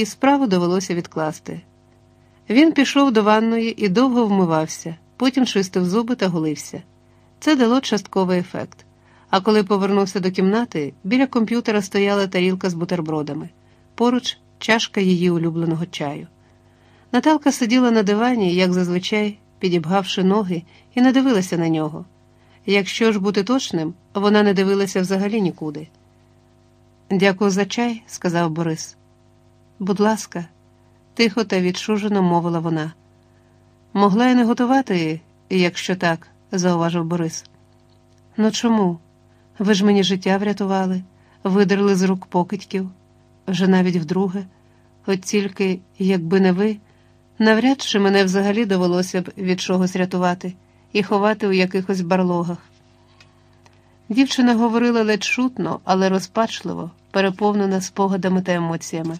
і справу довелося відкласти. Він пішов до ванної і довго вмивався, потім чистив зуби та голився. Це дало частковий ефект. А коли повернувся до кімнати, біля комп'ютера стояла тарілка з бутербродами, поруч чашка її улюбленого чаю. Наталка сиділа на дивані, як зазвичай, підібгавши ноги, і не дивилася на нього. Якщо ж бути точним, вона не дивилася взагалі нікуди. Дякую за чай, сказав Борис. Будь ласка, тихо та відчужено мовила вона. Могла й не готувати, якщо так, зауважив Борис. Ну чому? Ви ж мені життя врятували, видерли з рук покидьків, вже навіть вдруге, от тільки, якби не ви, навряд чи мене взагалі довелося б від чогось рятувати і ховати у якихось барлогах. Дівчина говорила ледь шутно, але розпачливо, переповнена спогадами та емоціями.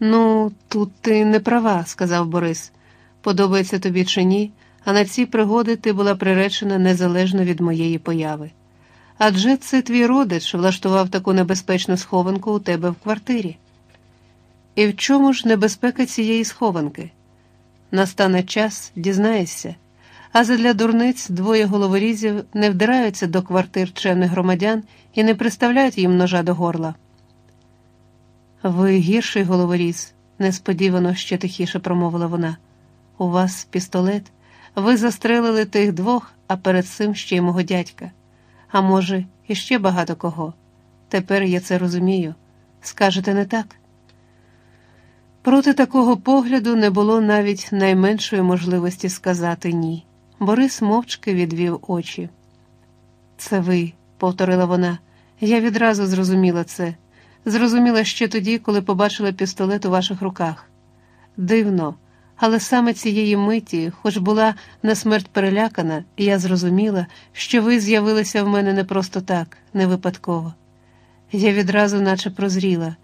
Ну, тут ти не права, сказав Борис. Подобається тобі чи ні, а на ці пригоди ти була приречена незалежно від моєї появи. Адже це твій родич влаштував таку небезпечну схованку у тебе в квартирі. І в чому ж небезпека цієї схованки? Настане час, дізнаєшся, а задля дурниць двоє головорізів не вдираються до квартир чемних громадян і не приставляють їм ножа до горла. Ви гірший головоріз, несподівано ще тихіше промовила вона. У вас пістолет, ви застрелили тих двох, а перед цим ще й мого дядька. А може, іще багато кого. Тепер я це розумію. Скажете не так? Проти такого погляду не було навіть найменшої можливості сказати ні. Борис мовчки відвів очі. Це ви, повторила вона, я відразу зрозуміла це. Зрозуміла ще тоді, коли побачила пістолет у ваших руках. Дивно, але саме цієї миті, хоч була на смерть перелякана, я зрозуміла, що ви з'явилися в мене не просто так, не випадково. Я відразу наче прозріла.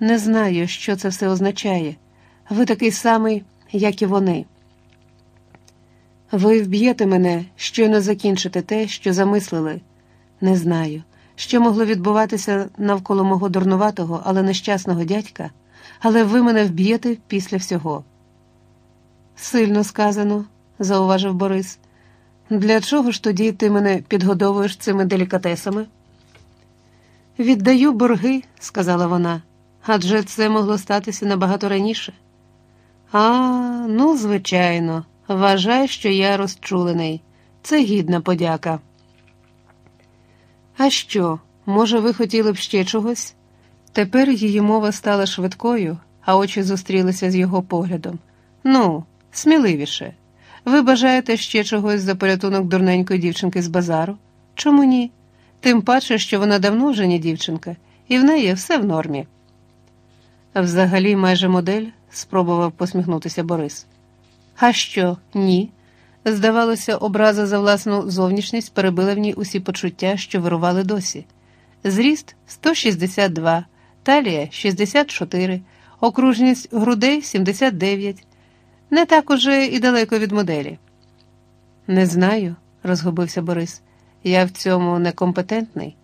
Не знаю, що це все означає. Ви такий самий, як і вони. Ви вб'єте мене, щойно закінчите те, що замислили. Не знаю, що могло відбуватися навколо мого дурнуватого, але нещасного дядька, але ви мене вб'єте після всього. Сильно сказано, зауважив Борис. Для чого ж тоді ти мене підгодовуєш цими делікатесами? Віддаю борги, сказала вона, адже це могло статися набагато раніше. А, ну, звичайно, вважай, що я розчулений. Це гідна подяка. А що, може, ви хотіли б ще чогось? Тепер її мова стала швидкою, а очі зустрілися з його поглядом. Ну, сміливіше. Ви бажаєте ще чогось за порятунок дурненької дівчинки з базару? Чому ні? Тим паче, що вона давно вже не дівчинка, і в неї все в нормі. Взагалі, майже модель, спробував посміхнутися Борис. А що, ні? Здавалося, образа за власну зовнішність перебила в ній усі почуття, що вирували досі. Зріст 162, талія 64, окружність грудей 79. Не так уже і далеко від моделі. Не знаю, розгубився Борис. Я в цьому некомпетентний.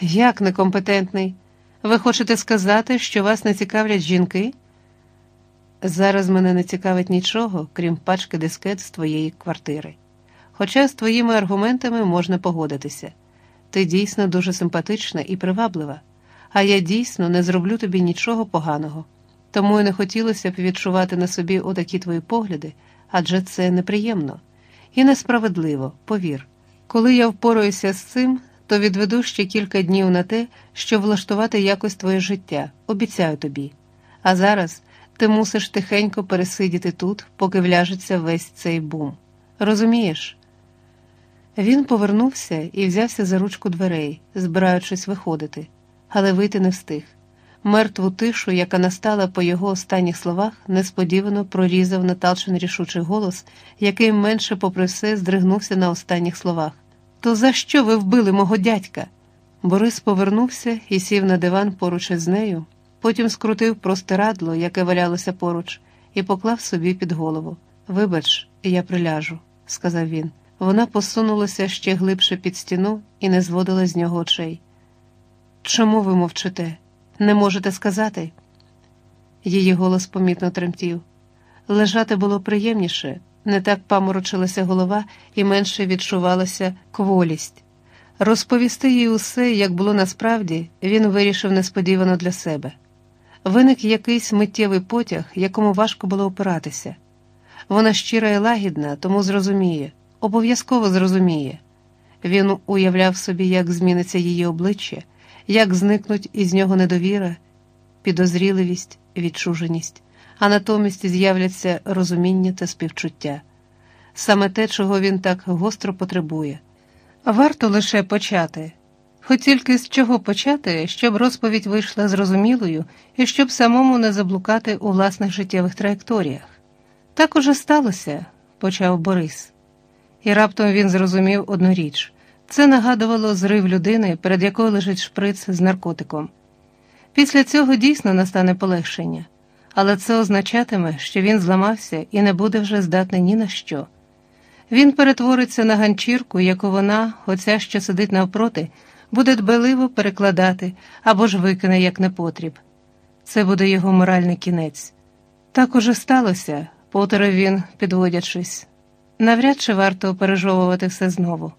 Як некомпетентний? Ви хочете сказати, що вас не цікавлять жінки? Зараз мене не цікавить нічого, крім пачки дискет з твоєї квартири. Хоча з твоїми аргументами можна погодитися. Ти дійсно дуже симпатична і приваблива, а я дійсно не зроблю тобі нічого поганого. Тому і не хотілося б відчувати на собі отакі твої погляди, адже це неприємно і несправедливо, повір. Коли я впораюся з цим, то відведу ще кілька днів на те, щоб влаштувати якось твоє життя, обіцяю тобі. А зараз ти мусиш тихенько пересидіти тут, поки вляжеться весь цей бум. Розумієш? Він повернувся і взявся за ручку дверей, збираючись виходити, але вийти не встиг. Мертву тишу, яка настала по його останніх словах, несподівано прорізав Наталчин рішучий голос, який менше, попри все, здригнувся на останніх словах. То за що ви вбили мого дядька? Борис повернувся і сів на диван поруч із нею, потім скрутив простирадло, яке валялося поруч, і поклав собі під голову. Вибач, я приляжу, сказав він. Вона посунулася ще глибше під стіну і не зводила з нього очей. Чому ви мовчите? не можете сказати? Її голос помітно тремтів. Лежати було приємніше, не так паморочилася голова і менше відчувалася кволість. Розповісти їй усе, як було насправді, він вирішив несподівано для себе. Виник якийсь миттєвий потяг, якому важко було опиратися. Вона щира і лагідна, тому зрозуміє, обов'язково зрозуміє. Він уявляв собі, як зміниться її обличчя, як зникнуть із нього недовіра, підозріливість, відчуженість, а натомість з'являться розуміння та співчуття, саме те, чого він так гостро потребує. Варто лише почати. Хоч тільки з чого почати, щоб розповідь вийшла зрозумілою і щоб самому не заблукати у власних життєвих траєкторіях. Так уже сталося, почав Борис. І раптом він зрозумів одну річ це нагадувало зрив людини, перед якою лежить шприц з наркотиком. Після цього дійсно настане полегшення, але це означатиме, що він зламався і не буде вже здатний ні на що. Він перетвориться на ганчірку, яку вона, оця, що сидить навпроти, буде дбайливо перекладати або ж викине як непотріб. Це буде його моральний кінець. Так уже сталося, повторив він, підводячись. Навряд чи варто пережовувати все знову.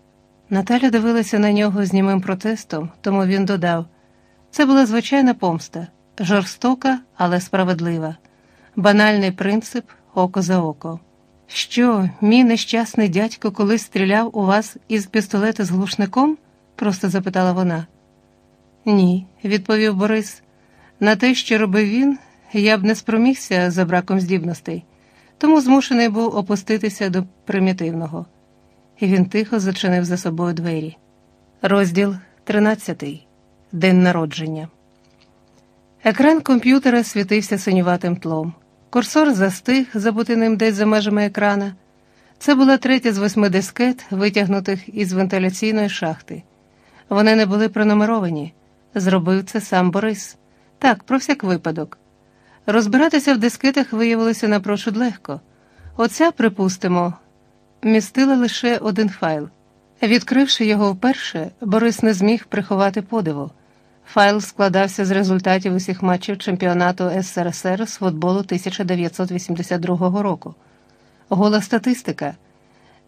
Наталя дивилася на нього з німим протестом, тому він додав це була звичайна помста, жорстока, але справедлива, банальний принцип око за око. Що, мій нещасний дядько колись стріляв у вас із пістолета з глушником? Просто запитала вона. Ні, відповів Борис. На те, що робив він, я б не спромігся за браком здібностей, тому змушений був опуститися до примітивного. І він тихо зачинив за собою двері. Розділ 13. День народження. Екран комп'ютера світився синюватим тлом. Курсор застиг, забути ним десь за межами екрана. Це була третя з восьми дискет, витягнутих із вентиляційної шахти. Вони не були пронумеровані. Зробив це сам Борис. Так, про всяк випадок. Розбиратися в дискетах виявилося напрочуд легко. Оця, припустимо, містила лише один файл. Відкривши його вперше, Борис не зміг приховати подиву. Файл складався з результатів усіх матчів чемпіонату СРСР з футболу 1982 року. Гола статистика.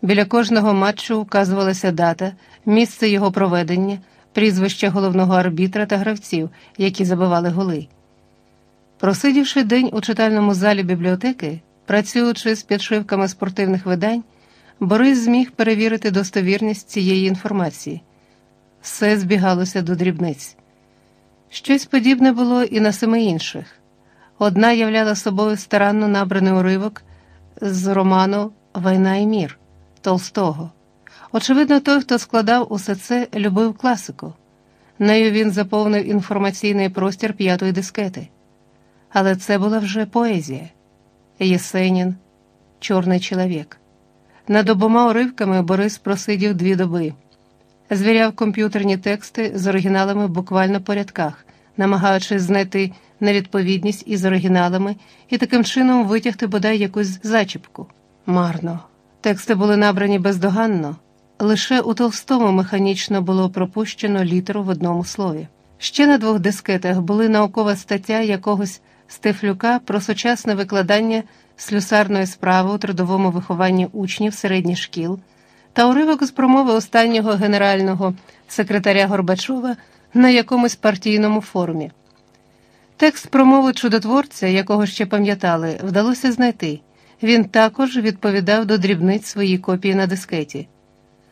Біля кожного матчу вказувалася дата, місце його проведення, прізвище головного арбітра та гравців, які забивали голи. Просидівши день у читальному залі бібліотеки, працюючи з підшивками спортивних видань, Борис зміг перевірити достовірність цієї інформації. Все збігалося до дрібниць. Щось подібне було і на семи інших. Одна являла собою старанно набраний уривок з роману Війна і мір Толстого. Очевидно, той, хто складав усе це, любив класику. Нею він заповнив інформаційний простір п'ятої дискети. Але це була вже поезія Єсенін, Чорний чоловік. Над обома уривками Борис просидів дві доби, звіряв комп'ютерні тексти з оригіналами буквально по рядках, намагаючись знайти невідповідність із оригіналами і таким чином витягти бодай якусь зачіпку. Марно. Тексти були набрані бездоганно, лише у Толстому механічно було пропущено літеру в одному слові. Ще на двох дискетах були наукова стаття якогось Стефлюка про сучасне викладання слюсарної справи у трудовому вихованні учнів середніх шкіл та уривок з промови останнього генерального секретаря Горбачова на якомусь партійному форумі. Текст промови чудотворця, якого ще пам'ятали, вдалося знайти. Він також відповідав до дрібниць своїй копії на дискеті.